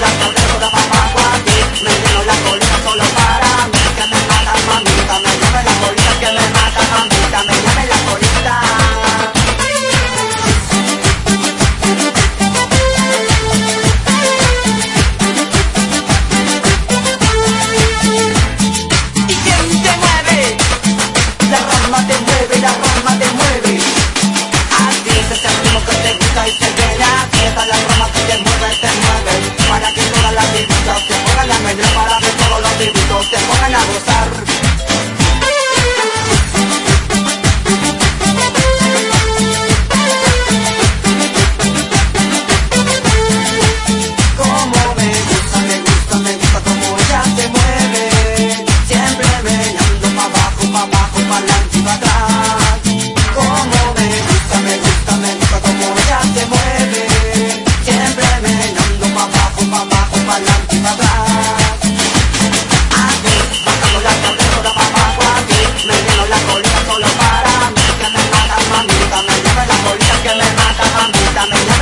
la que me mata, mamita, me mata.